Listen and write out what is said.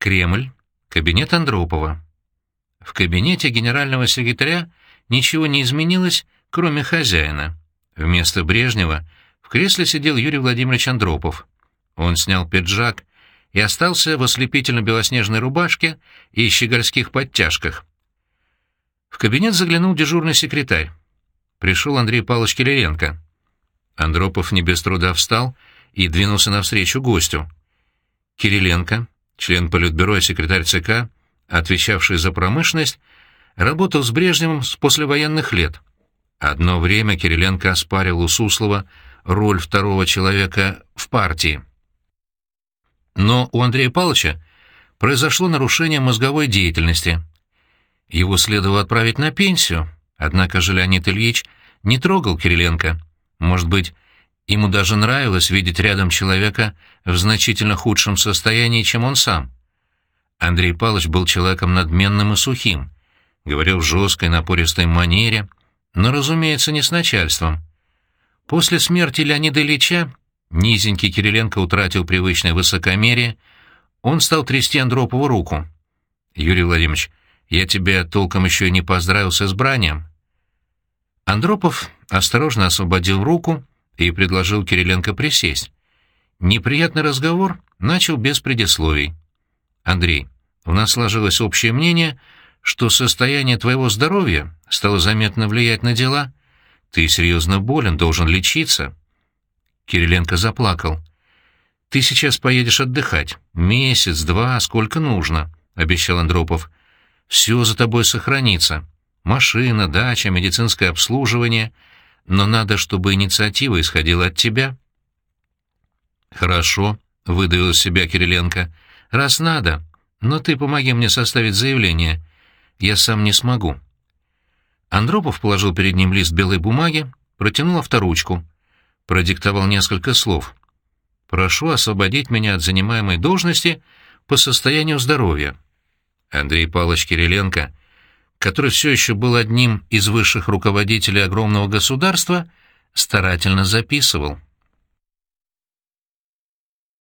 Кремль, кабинет Андропова. В кабинете генерального секретаря ничего не изменилось, кроме хозяина. Вместо Брежнева в кресле сидел Юрий Владимирович Андропов. Он снял пиджак и остался в ослепительно-белоснежной рубашке и щегольских подтяжках. В кабинет заглянул дежурный секретарь. Пришел Андрей Павлович Кириленко. Андропов не без труда встал и двинулся навстречу гостю. Кириленко, член Политбюро и секретарь ЦК, отвечавший за промышленность, работал с Брежневым с послевоенных лет. Одно время Кириленко оспаривал у Суслова роль второго человека в партии. Но у Андрея Павловича произошло нарушение мозговой деятельности. Его следовало отправить на пенсию, однако же Леонид Ильич не трогал Кириленко. Может быть, ему даже нравилось видеть рядом человека в значительно худшем состоянии, чем он сам. Андрей Павлович был человеком надменным и сухим, говорил в жесткой напористой манере, но, разумеется, не с начальством. После смерти Леонида Ильича Низенький Кириленко утратил привычное высокомерие, он стал трясти Андропову руку. «Юрий Владимирович, я тебя толком еще и не поздравил с избранием». Андропов осторожно освободил руку и предложил Кириленко присесть. Неприятный разговор начал без предисловий. «Андрей, у нас сложилось общее мнение, что состояние твоего здоровья стало заметно влиять на дела. Ты серьезно болен, должен лечиться». Кириленко заплакал. «Ты сейчас поедешь отдыхать. Месяц, два, сколько нужно», — обещал Андропов. «Все за тобой сохранится. Машина, дача, медицинское обслуживание. Но надо, чтобы инициатива исходила от тебя». «Хорошо», — выдавил из себя Кириленко. «Раз надо. Но ты помоги мне составить заявление. Я сам не смогу». Андропов положил перед ним лист белой бумаги, протянул авторучку продиктовал несколько слов. «Прошу освободить меня от занимаемой должности по состоянию здоровья». Андрей Павлович Кириленко, который все еще был одним из высших руководителей огромного государства, старательно записывал.